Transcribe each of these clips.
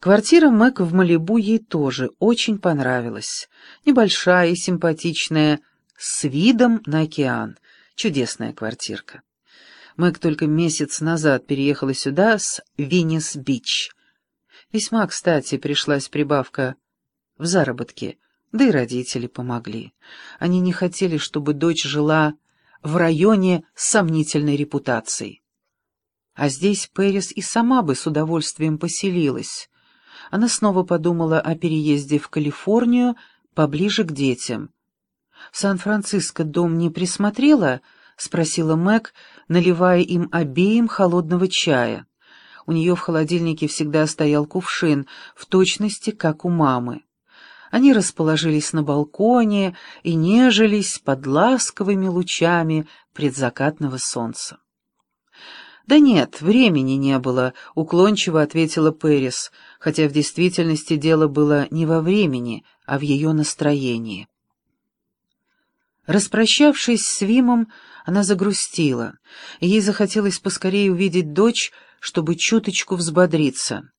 Квартира Мэг в Малибу ей тоже очень понравилась. Небольшая и симпатичная, с видом на океан. Чудесная квартирка. Мэг только месяц назад переехала сюда с Венис-Бич. Весьма кстати пришлась прибавка в заработке, да и родители помогли. Они не хотели, чтобы дочь жила в районе с сомнительной репутацией. А здесь Пэрис и сама бы с удовольствием поселилась. Она снова подумала о переезде в Калифорнию поближе к детям. «В Сан-Франциско дом не присмотрела?» — спросила Мэг, наливая им обеим холодного чая. У нее в холодильнике всегда стоял кувшин, в точности, как у мамы. Они расположились на балконе и нежились под ласковыми лучами предзакатного солнца. «Да нет, времени не было», — уклончиво ответила Пэрис, хотя в действительности дело было не во времени, а в ее настроении. Распрощавшись с Вимом, она загрустила, ей захотелось поскорее увидеть дочь, чтобы чуточку взбодриться.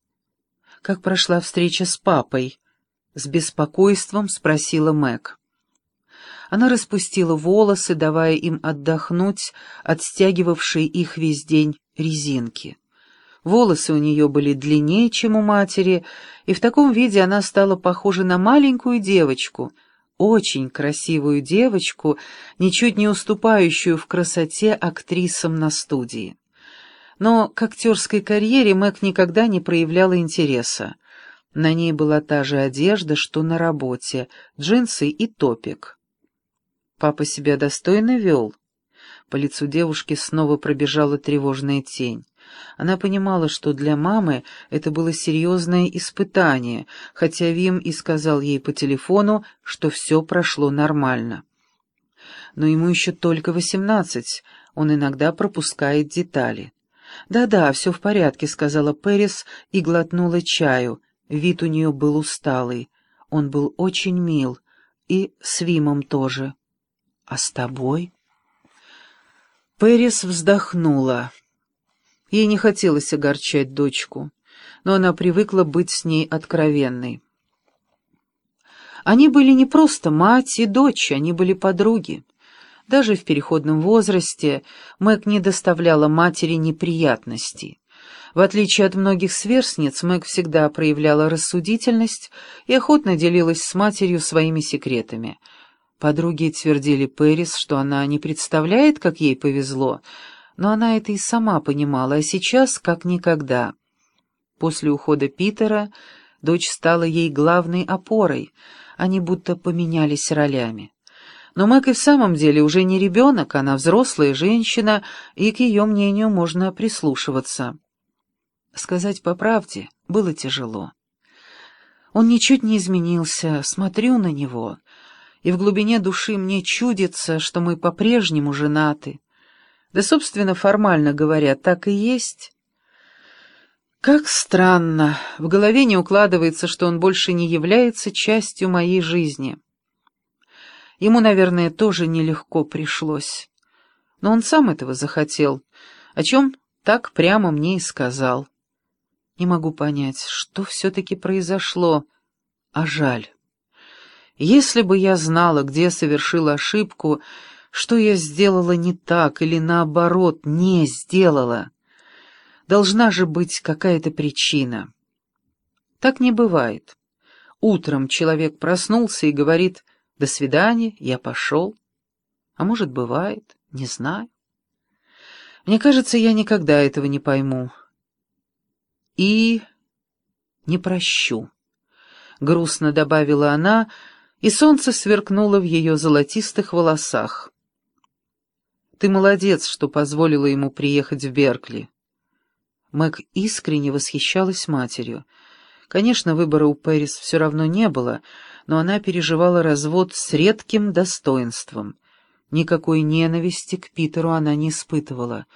«Как прошла встреча с папой?» — с беспокойством спросила Мэг. Она распустила волосы, давая им отдохнуть от стягивавшей их весь день резинки. Волосы у нее были длиннее, чем у матери, и в таком виде она стала похожа на маленькую девочку, очень красивую девочку, ничуть не уступающую в красоте актрисам на студии. Но к актерской карьере Мэг никогда не проявляла интереса. На ней была та же одежда, что на работе, джинсы и топик. Папа себя достойно вел. По лицу девушки снова пробежала тревожная тень. Она понимала, что для мамы это было серьезное испытание, хотя Вим и сказал ей по телефону, что все прошло нормально. Но ему еще только восемнадцать, он иногда пропускает детали. «Да-да, все в порядке», — сказала Пэрис и глотнула чаю. Вид у нее был усталый. Он был очень мил. И с Вимом тоже. «А с тобой?» Пэрис вздохнула. Ей не хотелось огорчать дочку, но она привыкла быть с ней откровенной. Они были не просто мать и дочь, они были подруги. Даже в переходном возрасте Мэг не доставляла матери неприятностей. В отличие от многих сверстниц, Мэг всегда проявляла рассудительность и охотно делилась с матерью своими секретами — Подруги твердили Пэрис, что она не представляет, как ей повезло, но она это и сама понимала, а сейчас как никогда. После ухода Питера дочь стала ей главной опорой, они будто поменялись ролями. Но Мэг и в самом деле уже не ребенок, она взрослая женщина, и к ее мнению можно прислушиваться. Сказать по правде было тяжело. Он ничуть не изменился, смотрю на него — и в глубине души мне чудится, что мы по-прежнему женаты. Да, собственно, формально говоря, так и есть. Как странно, в голове не укладывается, что он больше не является частью моей жизни. Ему, наверное, тоже нелегко пришлось. Но он сам этого захотел, о чем так прямо мне и сказал. Не могу понять, что все-таки произошло, а жаль. Если бы я знала, где совершила ошибку, что я сделала не так или наоборот не сделала, должна же быть какая-то причина. Так не бывает. Утром человек проснулся и говорит «до свидания, я пошел». А может, бывает, не знаю. Мне кажется, я никогда этого не пойму. И не прощу. Грустно добавила она, — и солнце сверкнуло в ее золотистых волосах. «Ты молодец, что позволила ему приехать в Беркли». Мэг искренне восхищалась матерью. Конечно, выбора у Пэрис все равно не было, но она переживала развод с редким достоинством. Никакой ненависти к Питеру она не испытывала,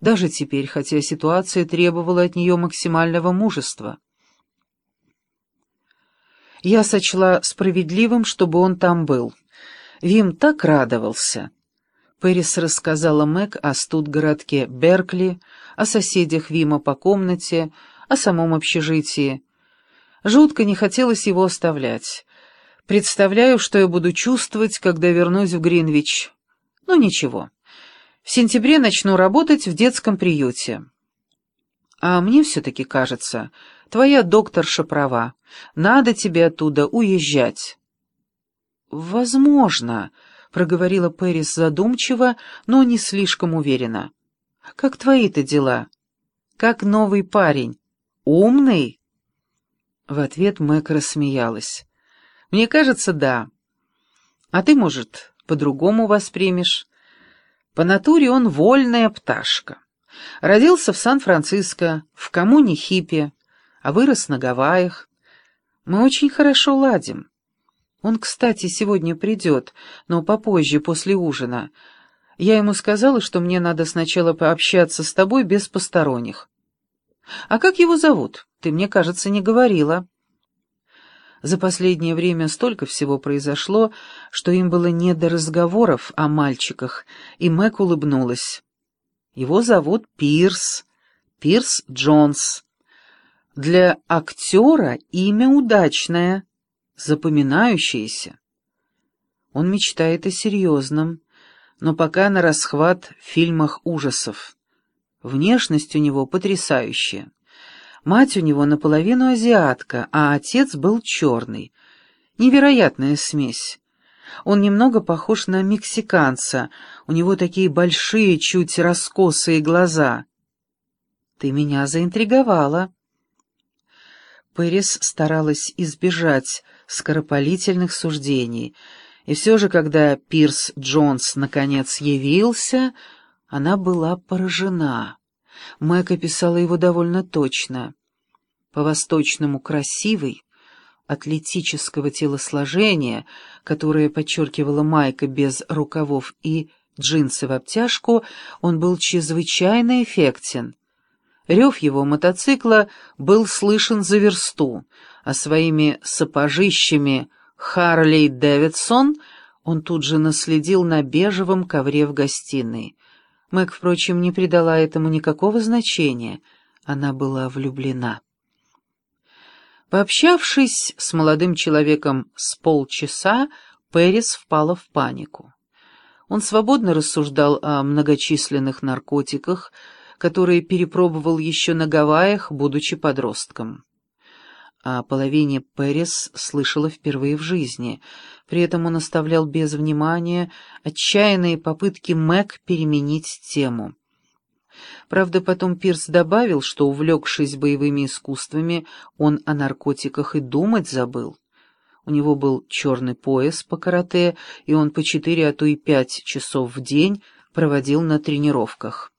даже теперь, хотя ситуация требовала от нее максимального мужества. Я сочла справедливым, чтобы он там был. Вим так радовался. Пэрис рассказала Мэг о студгородке Беркли, о соседях Вима по комнате, о самом общежитии. Жутко не хотелось его оставлять. Представляю, что я буду чувствовать, когда вернусь в Гринвич. Ну, ничего. В сентябре начну работать в детском приюте. А мне все-таки кажется, твоя докторша права. Надо тебе оттуда уезжать. Возможно, — проговорила Пэрис задумчиво, но не слишком уверенно. Как твои-то дела? Как новый парень? Умный? В ответ Мэг рассмеялась. «Мне кажется, да. А ты, может, по-другому воспримешь. По натуре он вольная пташка. Родился в Сан-Франциско, в коммуне хиппи, а вырос на Гавайях. Мы очень хорошо ладим. Он, кстати, сегодня придет, но попозже, после ужина. Я ему сказала, что мне надо сначала пообщаться с тобой без посторонних. А как его зовут? Ты, мне кажется, не говорила. За последнее время столько всего произошло, что им было не до разговоров о мальчиках, и Мэг улыбнулась. Его зовут Пирс, Пирс Джонс. Для актера имя удачное, запоминающееся. Он мечтает о серьезном, но пока на расхват в фильмах ужасов. Внешность у него потрясающая. Мать у него наполовину азиатка, а отец был черный. Невероятная смесь. Он немного похож на мексиканца, у него такие большие, чуть раскосые глаза. Ты меня заинтриговала. Пэрис старалась избежать скоропалительных суждений, и все же, когда Пирс Джонс наконец явился, она была поражена. Мэг описала его довольно точно. По-восточному красивый, атлетического телосложения, которое подчеркивала майка без рукавов и джинсы в обтяжку, он был чрезвычайно эффектен. Рев его мотоцикла был слышен за версту, а своими сапожищами Харлей Дэвидсон он тут же наследил на бежевом ковре в гостиной. Мэг, впрочем, не придала этому никакого значения. Она была влюблена. Пообщавшись с молодым человеком с полчаса, Пэрис впала в панику. Он свободно рассуждал о многочисленных наркотиках, которые перепробовал еще на Гавайях, будучи подростком. О половине Пэрис слышала впервые в жизни. При этом он оставлял без внимания отчаянные попытки Мэг переменить тему. Правда, потом Пирс добавил, что, увлекшись боевыми искусствами, он о наркотиках и думать забыл. У него был черный пояс по карате, и он по четыре, а то и пять часов в день проводил на тренировках.